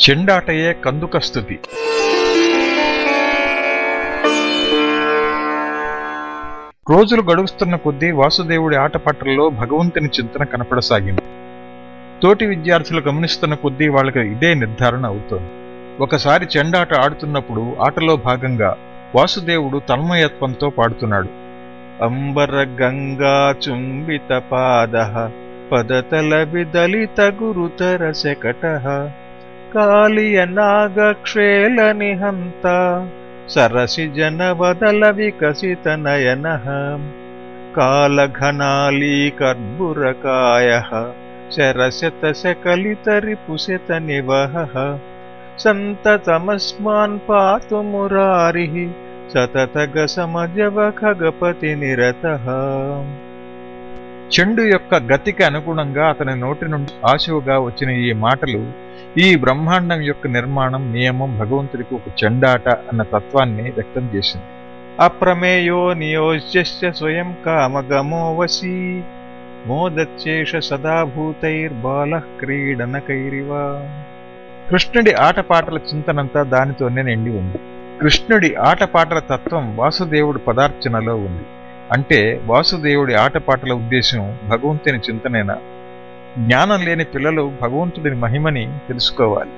చెండాటయే కందుక స్థుతి. రోజులు గడుస్తున్న కొద్దీ వాసుదేవుడి ఆటపాటల్లో భగవంతుని చింతన కనపడసాగింది. తోటి విద్యార్థులు గమనిస్తున్న కొద్దీ వాళ్ళకి ఇదే నిర్ధారణ అవుతోంది. ఒకసారి చెండాట ఆడుతున్నప్పుడు ఆటలో భాగంగా వాసుదేవుడు తన్మయత్వంతో పాడుతున్నాడు. అంబర గంగా చుంబిత పాద పదతల విదలిత గురుతర శకట कालियनागक्षेलनिहन्त। सरसिजनवदलविकसितनयनः कालघनालीकर्बुरकायः। शरशतशकलितरिपुसितनिवहः सन्ततमस्मान् पातु मुरारिः सततगसमजवखगपतिनिरतः। చెండు యొక్క గతికి అనుగుణంగా అతని నోటి నుండి ఆశువుగా వచ్చిన ఈ మాటలు ఈ బ్రహ్మాండం యొక్క నిర్మాణం నియమం భగవంతుడికి ఒక చెండాట అన్న తత్వాన్ని వ్యక్తం చేసింది. అప్రమేయో నియోజ్య స్వయం కామగమో వశీ మోదచ్చేష సదాభూతైర్బాల క్రీడన క్రీడనకైరివ. కృష్ణుడి ఆటపాటల చింతనంతా దానితోనే నిండి ఉంది. కృష్ణుడి ఆటపాటల తత్వం వాసుదేవుడి పదార్చనలో ఉంది. అంటే వాసుదేవుడి ఆటపాటల ఉద్దేశం భగవంతుని చింతనేనా? జ్ఞానం లేని పిల్లలు భగవంతుడిని మహిమని తెలుసుకోవాలి.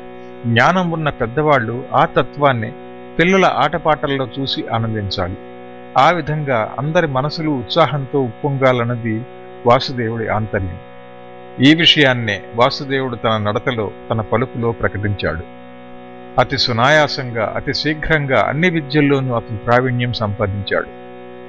జ్ఞానం ఉన్న పెద్దవాళ్ళు ఆ తత్వాన్ని పిల్లల ఆటపాటల్లో చూసి ఆనందించాలి. ఆ విధంగా అందరి మనసులు ఉత్సాహంతో ఉప్పొంగాలన్నది వాసుదేవుడి ఆంతర్యం. ఈ విషయాన్నే వాసుదేవుడు తన నడతలో తన పలుకులో ప్రకటించాడు. అతి సునాయాసంగా అతి శీఘ్రంగా అన్ని విద్యల్లోనూ అతను ప్రావీణ్యం సంపాదించాడు.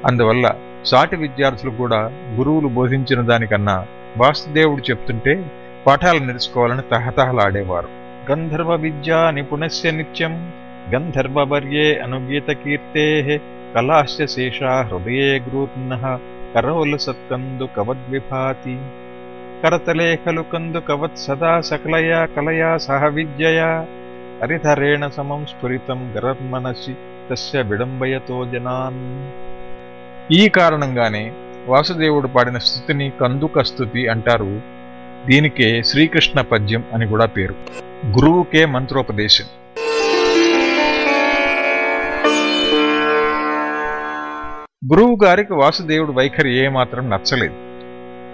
అందువల్ల సాటి విద్యార్థులు కూడా గురువులు బోధించిన దానికన్నా వాసుదేవుడు చెప్తుంటే పాఠాలు నేర్చుకోవాలని తహతహలాడేవారు. గంధర్వ విద్యా నిపుణస్య నిత్యం గంధర్వర్యే అనుగీత కీర్తే కళాశ్చ శేషా హృదయే గ్రూర్ణ కరోలు సత్కందు కవద్విభాతి కరతలే ఖలు కందు కవత్ సదా సకలయా కలయా సహ విద్యయా హరిధరేణ సమం స్ఫురితం గరర్మనసి తస్య విడంబయతో జనాన్. ఈ కారణంగానే వాసుదేవుడు పాడిన స్థుతిని కందుక స్థుతి అంటారు. దీనికే శ్రీకృష్ణ పద్యం అని కూడా పేరు. గురువుకే మంత్రోపదేశం. గురువు గారికి వాసుదేవుడు వైఖరి ఏమాత్రం నచ్చలేదు.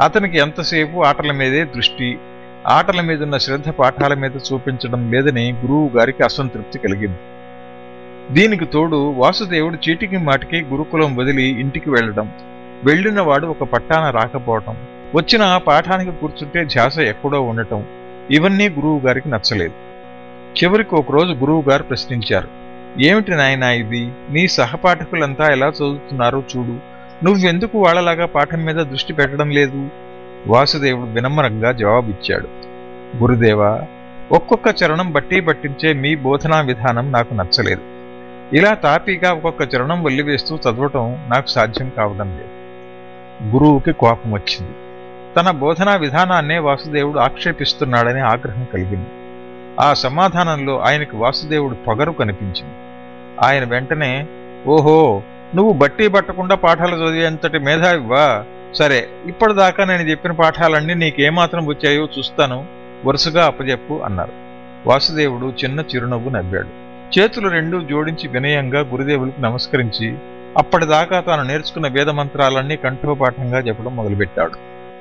అతనికి ఎంతసేపు ఆటల మీదే దృష్టి ఆటల మీదున్న శ్రద్ధ పాఠాల మీద చూపించడం లేదని గురువు గారికి అసంతృప్తి కలిగింది. దీనికి తోడు వాసుదేవుడు చీటికి మాటికి గురుకులం వదిలి ఇంటికి వెళ్ళడం వెళ్ళినవాడు ఒక పట్టాన రాకపోవటం వచ్చిన ఆ పాఠానికి కూర్చుంటే ధ్యాస ఎక్కడో ఉండటం ఇవన్నీ గురువు గారికి నచ్చలేదు. చివరికి ఒకరోజు గురువు గారు ప్రశ్నించారు ఏమిటి నాయనా ఇది? నీ సహపాఠకులంతా ఎలా చదువుతున్నారో చూడు నువ్వెందుకు వాళ్ళలాగా పాఠం మీద దృష్టి పెట్టడం లేదు? వాసుదేవుడు వినమ్రంగా జవాబిచ్చాడు గురుదేవా ఒక్కొక్క చరణం బట్టి పట్టించే మీ బోధనా విధానం నాకు నచ్చలేదు. ఇలా తాపీగా ఒక్కొక్క చరణం వల్లివేస్తూ చదవటం నాకు సాధ్యం కావడం లేదు. గురువుకి కోపం వచ్చింది. తన బోధనా విధానాన్నే వాసుదేవుడు ఆక్షేపిస్తున్నాడనే ఆగ్రహం కలిగింది. ఆ సమాధానంలో ఆయనకు వాసుదేవుడు పొగరు కనిపించింది. ఆయన వెంటనే ఓహో నువ్వు బట్టి పట్టకుండా పాఠాలు చదివేంతటి మేధావివా? సరే ఇప్పటిదాకా నేను చెప్పిన పాఠాలన్నీ నీకేమాత్రం వచ్చాయో చూస్తాను. వరుసగా అప్పజెప్పు అన్నారు. వాసుదేవుడు చిన్న చిరునవ్వు నవ్వాడు. చేతులు రెండూ జోడించి వినయంగా గురుదేవులకు నమస్కరించి అప్పటిదాకా తాను నేర్చుకున్న వేద మంత్రాలన్నీ కంఠోపాఠంగా చెప్పడం మొదలుపెట్టాడు.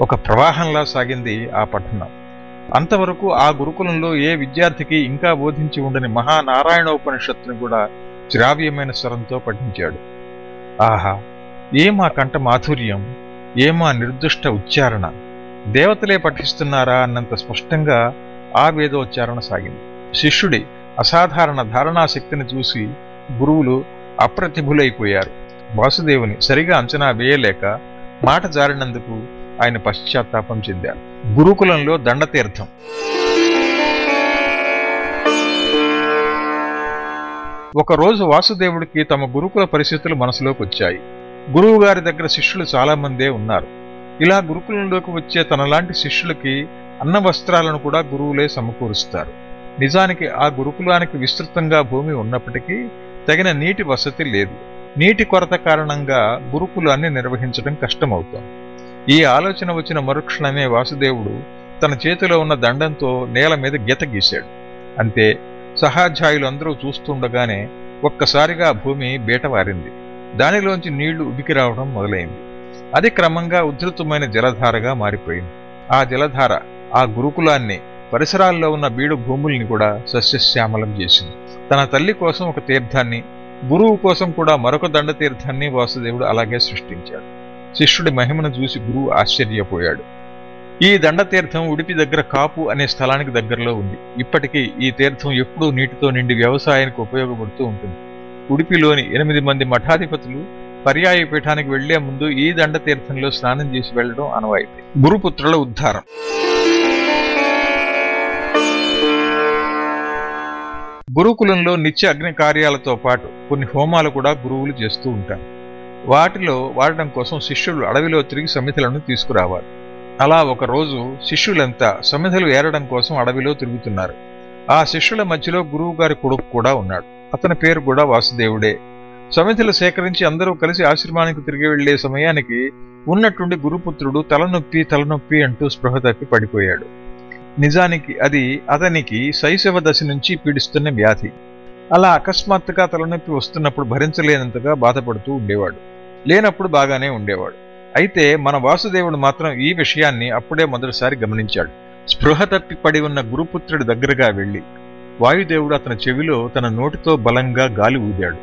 ఒక ప్రవాహంలా సాగింది ఆ పఠనం. అంతవరకు ఆ గురుకులంలో ఏ విద్యార్థికి ఇంకా బోధించి ఉండని మహానారాయణోపనిషత్తుని కూడా శ్రావ్యమైన స్వరంతో పఠించాడు. ఆహా ఏమా కంఠ మాధుర్యం ఏమా నిర్దుష్ట ఉచ్చారణ దేవతలే పఠిస్తున్నారా అన్నంత స్పష్టంగా ఆ వేదోచ్చారణ సాగింది. శిష్యుడి అసాధారణ ధారణాశక్తిని చూసి గురువులు అప్రతిభులైపోయారు. వాసుదేవుని సరిగా అంచనా వేయలేక మాట జారినందుకు ఆయన పశ్చాత్తాపం చెందారు. గురుకులంలో దండతీర్థం. ఒకరోజు వాసుదేవుడికి తమ గురుకుల పరిస్థితులు మనసులోకి వచ్చాయి గురువు గారి దగ్గర శిష్యులు చాలా మందే ఉన్నారు. ఇలా గురుకులంలోకి వచ్చే తనలాంటి శిష్యులకి అన్న వస్త్రాలను కూడా గురువులే సమకూరుస్తారు. నిజానికి ఆ గురుకులానికి విస్తృతంగా భూమి ఉన్నప్పటికీ తగిన నీటి వసతి లేదు. నీటి కొరత కారణంగా గురుకులాన్ని నిర్వహించడం కష్టమవుతోంది. ఈ ఆలోచన వచ్చిన మరుక్షణమే వాసుదేవుడు తన చేతిలో ఉన్న దండంతో నేల మీద గీత గీశాడు. అంతే సహాధ్యాయులందరూ చూస్తుండగానే ఒక్కసారిగా భూమి బీటవారింది దానిలోంచి నీళ్ళు ఉబికి రావడం మొదలైంది. అది క్రమంగా ఉధృతమైన జలధారగా మారిపోయింది. ఆ జలధార ఆ గురుకులాన్ని పరిసరాల్లో ఉన్న బీడు భూముల్ని కూడా సస్యశ్యామలం చేసింది. తన తల్లి కోసం ఒక తీర్థాన్ని గురువు కోసం కూడా మరొక దండ తీర్థాన్ని వాసుదేవుడు అలాగే సృష్టించాడు. శిష్యుడి మహిమను చూసి గురువు ఆశ్చర్యపోయాడు. ఈ దండతీర్థం ఉడిపి దగ్గర కాపు అనే స్థలానికి దగ్గరలో ఉంది. ఇప్పటికీ ఈ తీర్థం ఎప్పుడూ నీటితో నిండి వ్యవసాయానికి ఉపయోగపడుతూ ఉంటుంది. ఉడిపిలోని ఎనిమిది మంది మఠాధిపతులు పర్యాయ పీఠానికి వెళ్ళే ముందు ఈ దండతీర్థంలో స్నానం చేసి వెళ్ళడం అనవాయితీ గురుపుత్రుల ఉద్ధారం. గురుకులంలో నిత్య అగ్ని కార్యాలతో పాటు కొన్ని హోమాలు కూడా గురువులు చేస్తూ ఉంటారు. వాటిలో వాడడం కోసం శిష్యులు అడవిలో తిరిగి సమితులను తీసుకురావాలి. అలా ఒక రోజు శిష్యులంతా సమిధలు ఏరడం కోసం అడవిలో తిరుగుతున్నారు. ఆ శిష్యుల మధ్యలో గురువు గారి కొడుకు కూడా ఉన్నాడు. అతని పేరు కూడా వాసుదేవుడే. సమిధలు సేకరించి అందరూ కలిసి ఆశ్రమానికి తిరిగి వెళ్ళే సమయానికి ఉన్నట్టుండి గురుపుత్రుడు తలనొప్పి తలనొప్పి అంటూ స్పృహ తప్పి పడిపోయాడు. నిజానికి అది అతనికి శైశవ దశ నుంచి పీడిస్తున్న వ్యాధి. అలా అకస్మాత్తుగా తలనొప్పి వస్తున్నప్పుడు భరించలేనంతగా బాధపడుతూ ఉండేవాడు. లేనప్పుడు బాగానే ఉండేవాడు. అయితే మన వాసుదేవుడు మాత్రం ఈ విషయాన్ని అప్పుడే మొదటిసారి గమనించాడు. స్పృహ తప్పి పడి ఉన్న గురుపుత్రుడి దగ్గరగా వెళ్ళి వాయుదేవుడు అతని చెవిలో తన నోటితో బలంగా గాలి ఊదాడు.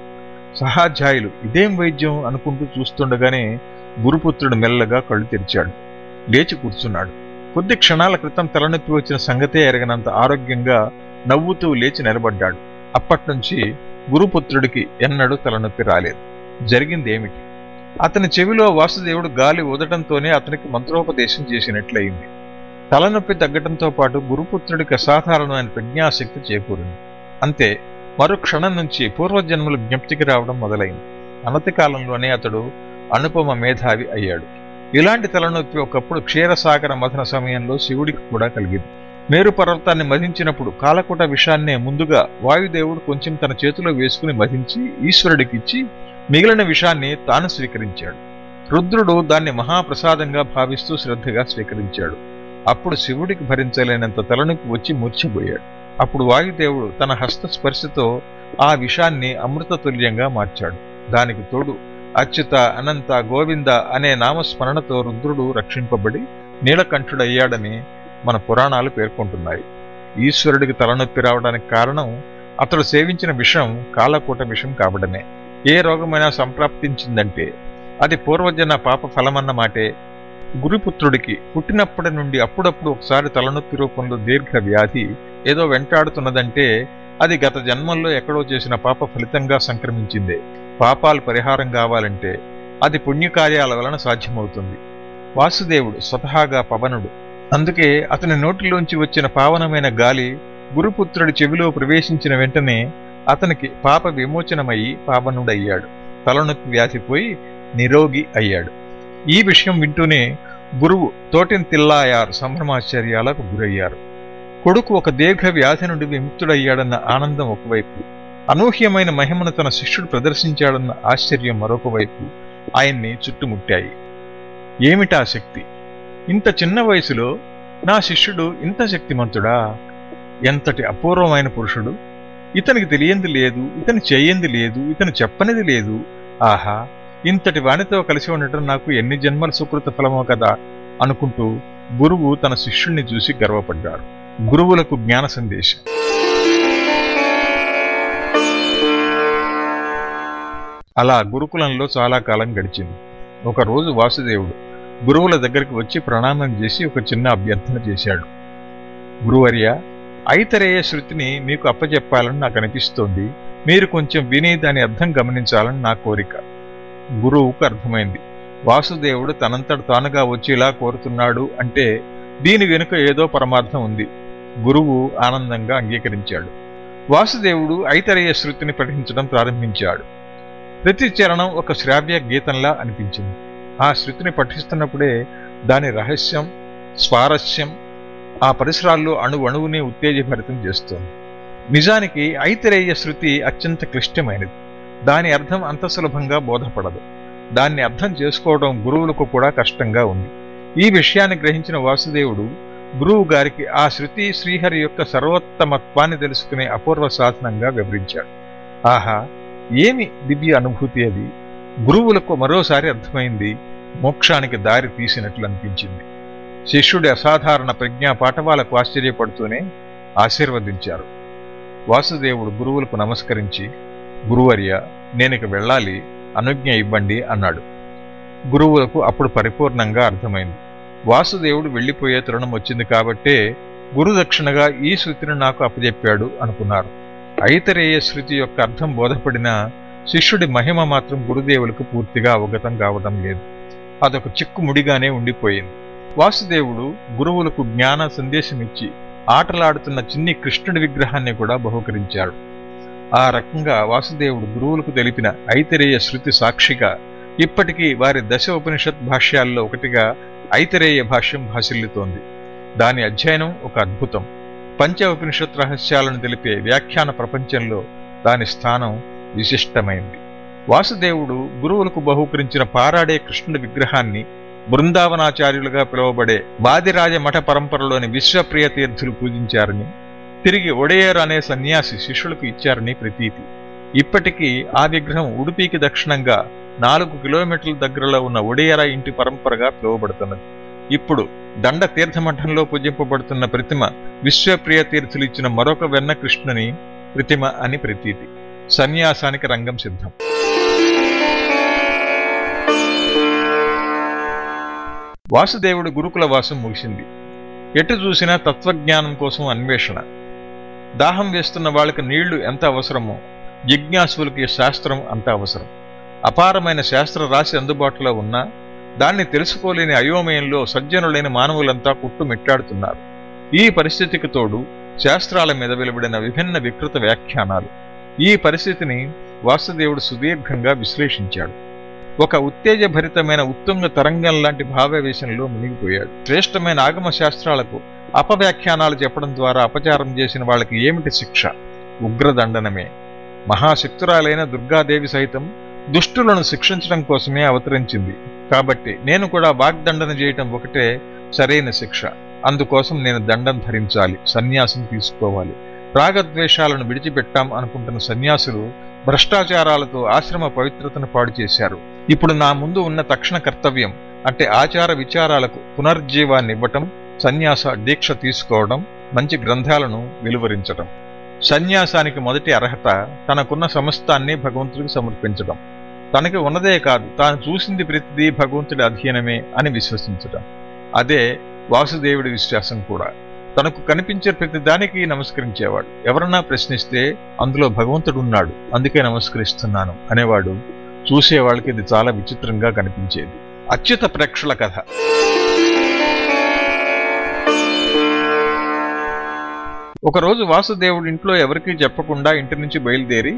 సహాధ్యాయులు ఇదేం వైద్యం అనుకుంటూ చూస్తుండగానే గురుపుత్రుడు మెల్లగా కళ్ళు తెరిచాడు. లేచి కూర్చున్నాడు. కొద్ది క్షణాల క్రితం తలనొప్పి వచ్చిన సంగతే ఎరగనంత ఆరోగ్యంగా నవ్వుతూ లేచి నిలబడ్డాడు. అప్పట్నుంచి గురుపుత్రుడికి ఎన్నడూ తలనొప్పి రాలేదు. జరిగిందేమిటి? అతని చెవిలో వాసుదేవుడు గాలి ఊదటంతోనే అతనికి మంత్రోపదేశం చేసినట్లయింది. తలనొప్పి తగ్గటంతో పాటు గురుపుత్రుడికి అసాధారణమైన ప్రజ్ఞాశక్తి చేకూరింది. అంతే మరో క్షణం నుంచి పూర్వజన్మలు జ్ఞప్తికి రావడం మొదలైంది. అనతి కాలంలోనే అతడు అనుపమ మేధావి అయ్యాడు. ఇలాంటి తలనొప్పి ఒకప్పుడు క్షీరసాగర మథన సమయంలో శివుడికి కూడా కలిగింది. మేరు పర్వతాన్ని మధించినప్పుడు కాలకూట విషాన్నే ముందుగా వాయుదేవుడు కొంచెం తన చేతిలో వేసుకుని మధించి ఈశ్వరుడికిచ్చి మిగిలిన విషాన్ని తాను స్వీకరించాడు. రుద్రుడు దాన్ని మహాప్రసాదంగా భావిస్తూ శ్రద్ధగా స్వీకరించాడు. అప్పుడు శివుడికి భరించలేనంత తలనొప్పి వచ్చి మూర్చిపోయాడు అప్పుడు వాయుదేవుడు తన హస్తస్పర్శతో ఆ విషాన్ని అమృతతుల్యంగా మార్చాడు. దానికి తోడు అచ్యుత అనంత గోవింద అనే నామస్మరణతో రుద్రుడు రక్షింపబడి నీలకంఠుడయ్యాడని మన పురాణాలు పేర్కొంటున్నాయి. ఈశ్వరుడికి తలనొప్పి రావడానికి కారణం అతడు సేవించిన విషం కాలకూట విషం కావడమే ఏ రోగమైనా సంప్రాప్తించిందంటే అది పూర్వజన పాప ఫలమన్న మాటే. గురుపుత్రుడికి పుట్టినప్పటి నుండి అప్పుడప్పుడు ఒకసారి తలనొప్పి రూపంలో దీర్ఘ వ్యాధి ఏదో వెంటాడుతున్నదంటే అది గత జన్మల్లో ఎక్కడో చేసిన పాప ఫలితంగా సంక్రమించిందే. పాపాలు పరిహారం కావాలంటే అది పుణ్యకార్యాల వలన సాధ్యమవుతుంది. వాసుదేవుడు స్వతహాగా పవనుడు. అందుకే అతని నోటిలోంచి వచ్చిన పావనమైన గాలి గురుపుత్రుడి చెవిలో ప్రవేశించిన వెంటనే అతనికి పాప విమోచనమయ్యి పావనుడయ్యాడు. తలనొప్పి వ్యాధిపోయి నిరోగి అయ్యాడు. ఈ విషయం వింటూనే గురువు తోటిన్ తిల్లాయారు సంభ్రమాశ్చర్యాలకు గురయ్యారు. కొడుకు ఒక దీర్ఘ వ్యాధి నుండి విముక్తుడయ్యాడన్న ఆనందం ఒకవైపు అనూహ్యమైన మహిమను తన శిష్యుడు ప్రదర్శించాడన్న ఆశ్చర్యం మరొక వైపు ఆయన్ని చుట్టుముట్టాయి. ఏమిటా శక్తి? ఇంత చిన్న వయసులో నా శిష్యుడు ఇంత శక్తిమంతుడా? ఎంతటి అపూర్వమైన పురుషుడు? ఇతనికి తెలియంది లేదు ఇతని చేయంది లేదు ఇతను చెప్పనిది లేదు. ఆహా ఇంతటి వానితో కలిసి ఉండటం నాకు ఎన్ని జన్మల సుకృత ఫలమో కదా అనుకుంటూ గురువు తన శిష్యుణ్ణి చూసి గర్వపడ్డాడు. గురువులకు జ్ఞాన సందేశం. అలా గురుకులంలో చాలా కాలం గడిచింది. ఒకరోజు వాసుదేవుడు గురువుల దగ్గరికి వచ్చి ప్రణామం చేసి ఒక చిన్న అభ్యర్థన చేశాడు. గురువర్య ఐతరేయ శృతిని మీకు అప్పచెప్పాలని నాకు అనిపిస్తోంది. మీరు కొంచెం విని దాని అర్థం గమనించాలని నా కోరిక. గురువుకు అర్థమైంది. వాసుదేవుడు తనంతట తానుగా వచ్చి ఇలా కోరుతున్నాడు అంటే దీని వెనుక ఏదో పరమార్థం ఉంది. గురువు ఆనందంగా అంగీకరించాడు. వాసుదేవుడు ఐతరేయ శృతిని పఠించడం ప్రారంభించాడు. ప్రతి చరణం ఒక శ్రావ్య గీతంలా అనిపించింది. ఆ శృతిని పఠిస్తున్నప్పుడే దాని రహస్యం స్వారస్యం ఆ పరిసరాల్లో అణు అణువుని ఉత్తేజభరితం చేస్తోంది. నిజానికి ఐతిరేయ శృతి అత్యంత క్లిష్టమైనది. దాని అర్థం అంత సులభంగా బోధపడదు. దాన్ని అర్థం చేసుకోవడం గురువులకు కూడా కష్టంగా ఉంది. ఈ విషయాన్ని గ్రహించిన వాసుదేవుడు గురువు గారికి ఆ శృతి శ్రీహరి యొక్క సర్వోత్తమత్వాన్ని తెలుసుకునే అపూర్వ సాధనంగా వివరించాడు. ఆహా ఏమి దివ్య అనుభూతి అది? గురువులకు మరోసారి అర్థమైంది మోక్షానికి దారి తీసినట్లు అనిపించింది. శిష్యుడి అసాధారణ ప్రజ్ఞా పాఠవాలకు ఆశ్చర్యపడుతూనే ఆశీర్వదించారు. వాసుదేవుడు గురువులకు నమస్కరించి గురువర్య నేనిక వెళ్ళాలి అనుజ్ఞ ఇవ్వండి అన్నాడు. గురువులకు అప్పుడు పరిపూర్ణంగా అర్థమైంది. వాసుదేవుడు వెళ్ళిపోయే తరుణం వచ్చింది కాబట్టే గురుదక్షిణగా ఈ శృతిని నాకు అప్పజెప్పాడు అనుకున్నారు. ఐతరేయ శృతి యొక్క అర్థం బోధపడిన శిష్యుడి మహిమ మాత్రం గురుదేవులకు పూర్తిగా అవగతం కావడం లేదు. అదొక చిక్కుముడిగానే ఉండిపోయింది. వాసుదేవుడు గురువులకు జ్ఞాన సందేశమిచ్చి ఆటలాడుతున్న చిన్ని కృష్ణుడి విగ్రహాన్ని కూడా బహుకరించాడు. ఆ రకంగా వాసుదేవుడు గురువులకు తెలిపిన ఐతరేయ శృతి సాక్షిగా ఇప్పటికీ వారి దశ ఉపనిషత్ భాష్యాల్లో ఒకటిగా ఐతరేయ భాష్యం భాషిల్లుతోంది దాని అధ్యయనం ఒక అద్భుతం. పంచ ఉపనిషత్ రహస్యాలను తెలిపే వ్యాఖ్యాన ప్రపంచంలో దాని స్థానం విశిష్టమైంది. వాసుదేవుడు గురువులకు బహూకరించిన పారాడే కృష్ణుడి విగ్రహాన్ని బృందావనాచార్యులుగా పిలువబడే బాదిరాజ మఠ పరంపరలోని విశ్వప్రియ తీర్థులు పూజించారని తిరిగి ఒడేయర్ అనే సన్యాసి శిష్యులకు ఇచ్చారని ప్రతీతి. ఇప్పటికీ ఆ విగ్రహం ఉడుపీకి దక్షిణంగా నాలుగు కిలోమీటర్ల దగ్గరలో ఉన్న ఒడియర ఇంటి పరంపరగా పిలువబడుతున్నది. ఇప్పుడు దండ తీర్థమఠంలో పూజింపబడుతున్న ప్రతిమ విశ్వప్రియ తీర్థులు ఇచ్చిన మరొక వెన్న కృష్ణుని ప్రతిమ అని ప్రతీతి. సన్యాసానికి రంగం సిద్ధం. వాసుదేవుడు గురుకుల వాసం ముగిసింది. ఎటు చూసినా తత్వజ్ఞానం కోసం అన్వేషణ. దాహం వేస్తున్న వాళ్ళకి నీళ్ళు ఎంత అవసరమో జిజ్ఞాసులకి శాస్త్రం అంత అవసరం. అపారమైన శాస్త్ర రాశి అందుబాటులో ఉన్నా దాన్ని తెలుసుకోలేని అయోమయంలో సజ్జనులైన మానవులంతా కుట్టుమిట్టాడుతున్నారు. ఈ పరిస్థితికి తోడు శాస్త్రాల మీద వెలువడిన విభిన్న వికృత వ్యాఖ్యానాలు. ఈ పరిస్థితిని వాసుదేవుడు సుదీర్ఘంగా విశ్లేషించాడు. ఒక ఉత్తేజభరితమైన ఉత్తుంగ తరంగం లాంటి భావావేశంలో మునిగిపోయాడు. శ్రేష్టమైన ఆగమ శాస్త్రాలకు అపవ్యాఖ్యానాలు చెప్పడం ద్వారా అపచారం చేసిన వాళ్ళకి ఏమిటి శిక్ష? ఉగ్రదండనమే. మహాశక్తురాలైన దుర్గాదేవి సైతం దుష్టులను శిక్షించడం కోసమే అవతరించింది. కాబట్టి నేను కూడా వాగ్దండన చేయటం ఒకటే సరైన శిక్ష. అందుకోసం నేను దండం ధరించాలి సన్యాసం తీసుకోవాలి. రాగద్వేషాలను విడిచిపెట్టాం అనుకుంటున్న సన్యాసులు భ్రష్టాచారాలతో ఆశ్రమ పవిత్రతను పాడు చేశారు. ఇప్పుడు నా ముందు ఉన్న తక్షణ కర్తవ్యం అంటే ఆచార విచారాలకు పునర్జీవాన్ని ఇవ్వటం సన్యాస దీక్ష తీసుకోవడం మంచి గ్రంథాలను వెలువరించటం. సన్యాసానికి మొదటి అర్హత తనకున్న సమస్తాన్ని భగవంతుడికి సమర్పించడం తనకి ఉన్నదే కాదు తాను చూసింది ప్రతిదీ భగవంతుడి అధీనమే అని విశ్వసించటం. అదే వాసుదేవుడి విశ్వాసం కూడా. తనకు కనిపించే ప్రతి దానికి నమస్కరించేవాడు. ఎవరన్నా ప్రశ్నిస్తే అందులో భగవంతుడు ఉన్నాడు అందుకే నమస్కరిస్తున్నాను అనేవాడు చూసేవాళ్ళకి ఇది చాలా విచిత్రంగా కనిపించేది. అచ్యుత ప్రేక్షల కథ. ఒకరోజు వాసుదేవుడి ఇంట్లో ఎవరికీ చెప్పకుండా ఇంటి నుంచి బయలుదేరి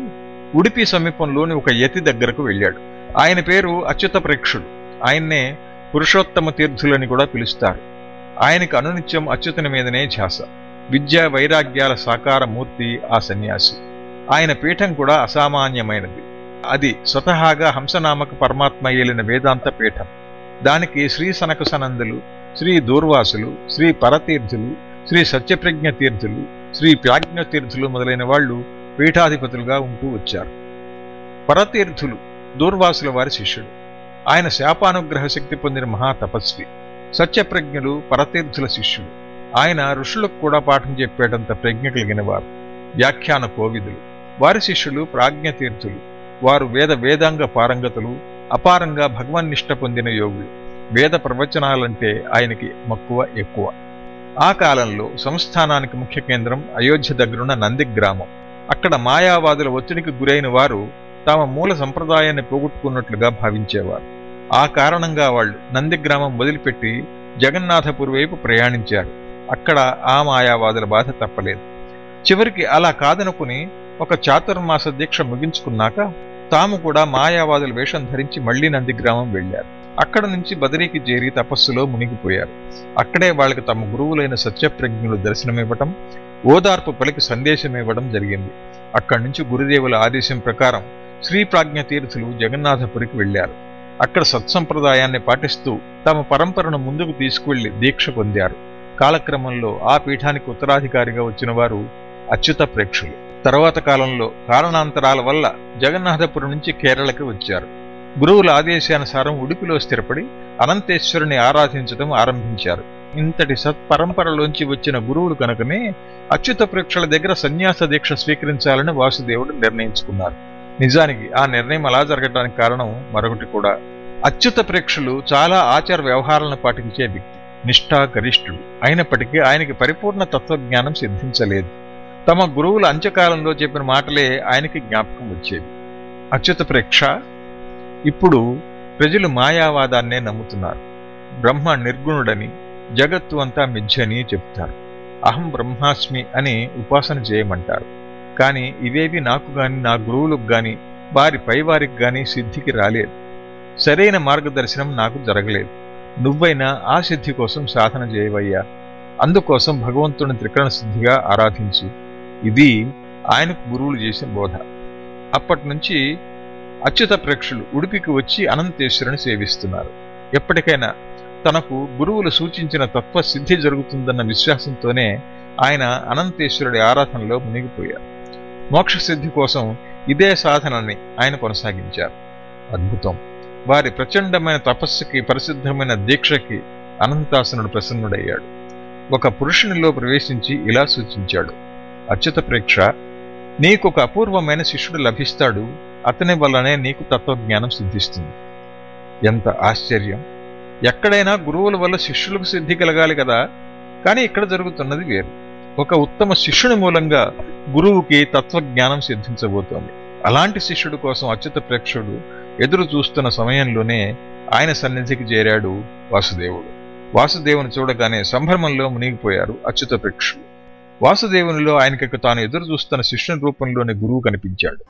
ఉడిపి సమీపంలోని ఒక యతి దగ్గరకు వెళ్ళాడు. ఆయన పేరు అచ్యుత ప్రేక్షుడు. ఆయన్నే పురుషోత్తమ తీర్థులని కూడా పిలుస్తారు. ఆయనకు అనునిత్యం అచ్యుతుని మీదనే ధ్యాస. విద్యా వైరాగ్యాల సాకార మూర్తి ఆ సన్యాసి. ఆయన పీఠం కూడా అసామాన్యమైనది. అది స్వతహాగా హంసనామక పరమాత్మ ఏలిన వేదాంత పీఠం. దానికి శ్రీ సనక సనందులు శ్రీ దూర్వాసులు శ్రీ పరతీర్థులు శ్రీ సత్యప్రజ్ఞ తీర్థులు శ్రీ ప్రాజ్ఞ తీర్థులు మొదలైన వాళ్ళు పీఠాధిపతులుగా ఉంటూ వచ్చారు. పరతీర్థులు దూర్వాసుల వారి శిష్యుడు ఆయన శాపానుగ్రహ శక్తి పొందిన మహా తపస్వి సత్యప్రజ్ఞులు పరతీర్థుల శిష్యులు. ఆయన ఋషులకు కూడా పాఠం చెప్పేటంత ప్రజ్ఞ కలిగిన వారు. వ్యాఖ్యాన కోవిదులు. వారి శిష్యులు ప్రాజ్ఞతీర్థులు. వారు వేద వేదాంగ పారంగతులు అపారంగా భగవన్నిష్ట పొందిన యోగులు. వేద ప్రవచనాలంటే ఆయనకి మక్కువ ఎక్కువ. ఆ కాలంలో సంస్థానానికి ముఖ్య కేంద్రం అయోధ్య దగ్గరున్న నంది గ్రామం అక్కడ మాయావాదుల ఒత్తిడికి గురైన వారు తమ మూల సంప్రదాయాన్ని పోగొట్టుకున్నట్లుగా భావించేవారు. ఆ కారణంగా వాళ్ళు నందిగ్రామం వదిలిపెట్టి జగన్నాథపూర్ వైపు ప్రయాణించారు. అక్కడ ఆ మాయావాదుల బాధ తప్పలేదు. చివరికి అలా కాదనుకుని ఒక చాతుర్మాస దీక్ష ముగించుకున్నాక తాము కూడా మాయావాదుల వేషం ధరించి మళ్ళీ నందిగ్రామం వెళ్ళారు అక్కడ నుంచి బదరీకి చేరి తపస్సులో మునిగిపోయారు. అక్కడే వాళ్ళకి తమ గురువులైన సత్యప్రజ్ఞులు దర్శనమివ్వటం ఓదార్పు పలికి సందేశం ఇవ్వడం జరిగింది. అక్కడి నుంచి గురుదేవుల ఆదేశం ప్రకారం శ్రీ ప్రాజ్ఞ తీర్థులు జగన్నాథపురికి వెళ్ళారు అక్కడ సత్సంప్రదాయాన్ని పాటిస్తూ తమ పరంపరను ముందుకు తీసుకువెళ్ళి దీక్ష పొందారు. కాలక్రమంలో ఆ పీఠానికి ఉత్తరాధికారిగా వచ్చిన వారు అచ్యుత ప్రేక్షులు. తరువాత కాలంలో కారణాంతరాల వల్ల జగన్నాథపురం నుంచి కేరళకి వచ్చారు. గురువుల ఆదేశానుసారం ఉడిపిలో స్థిరపడి అనంతేశ్వరుని ఆరాధించడం ఆరంభించారు. ఇంతటి సత్పరంపరలోంచి వచ్చిన గురువులు కనుకనే అచ్యుత ప్రేక్షల దగ్గర సన్యాస దీక్ష స్వీకరించాలని వాసుదేవుడు నిర్ణయించుకున్నారు. నిజానికి ఆ నిర్ణయం అలా జరగడానికి కారణం మరొకటి కూడా. అచ్యుత ప్రేక్షలు చాలా ఆచార వ్యవహారాలను పాటించే వ్యక్తి నిష్ఠాగరిష్ఠుడు అయినప్పటికీ ఆయనకి పరిపూర్ణ తత్వజ్ఞానం సిద్ధించలేదు. తమ గురువుల అంత్యకాలంలో చెప్పిన మాటలే ఆయనకి జ్ఞాపకం వచ్చేవి. అచ్యుత ప్రేక్ష ఇప్పుడు ప్రజలు మాయావాదాన్నే నమ్ముతున్నారు. బ్రహ్మ నిర్గుణుడని జగత్తు అంతా మిథ్యని చెప్తారు. అహం బ్రహ్మాస్మి అని ఉపాసన చేయమంటారు. కానీ ఇవేవి నాకు గాని నా గురువులకు గాని వారి పైవారికి గాని సిద్ధికి రాలేదు. సరైన మార్గదర్శనం నాకు జరగలేదు. నువ్వైనా ఆ సిద్ధి కోసం సాధన చేయవయ్యా. అందుకోసం భగవంతుని త్రికరణ సిద్ధిగా ఆరాధించు. ఇది ఆయనకు గురువులు చేసిన బోధ. అప్పటి నుంచి అచ్యుత ప్రేక్షులు ఉడిపికి వచ్చి అనంతేశ్వరుని సేవిస్తున్నారు. ఎప్పటికైనా తనకు గురువులు సూచించిన తత్వ సిద్ధి జరుగుతుందన్న విశ్వాసంతోనే ఆయన అనంతేశ్వరుడి ఆరాధనలో మునిగిపోయారు. మోక్ష సిద్ధి కోసం ఇదే సాధనని ఆయన కొనసాగించారు. అద్భుతం! వారి ప్రచండమైన తపస్సుకి పరిశుద్ధమైన దీక్షకి అనంతాసనుడు ప్రసన్నుడయ్యాడు. ఒక పురుషునిలో ప్రవేశించి ఇలా సూచించాడు. అచ్యుత ప్రేక్ష నీకొక అపూర్వమైన శిష్యుడు లభిస్తాడు. అతని వల్లనే నీకు తత్వజ్ఞానం సిద్ధిస్తుంది. ఎంత ఆశ్చర్యం! ఎక్కడైనా గురువుల వల్ల శిష్యులకు సిద్ధి కలగాలి కదా? కానీ ఇక్కడ జరుగుతున్నది వేరు. ఒక ఉత్తమ శిష్యుని మూలంగా గురువుకి తత్వజ్ఞానం సిద్ధించబోతోంది. అలాంటి శిష్యుడి కోసం అచ్యుత ప్రేక్షుడు ఎదురు చూస్తున్న సమయంలోనే ఆయన సన్నిధికి చేరాడు వాసుదేవుడు. వాసుదేవుని చూడగానే సంభ్రమంలో మునిగిపోయారు అచ్యుత ప్రేక్షుడు వాసుదేవునిలో ఆయనకి తాను ఎదురు చూస్తున్న శిష్యుని రూపంలోని గురువు కనిపించాడు.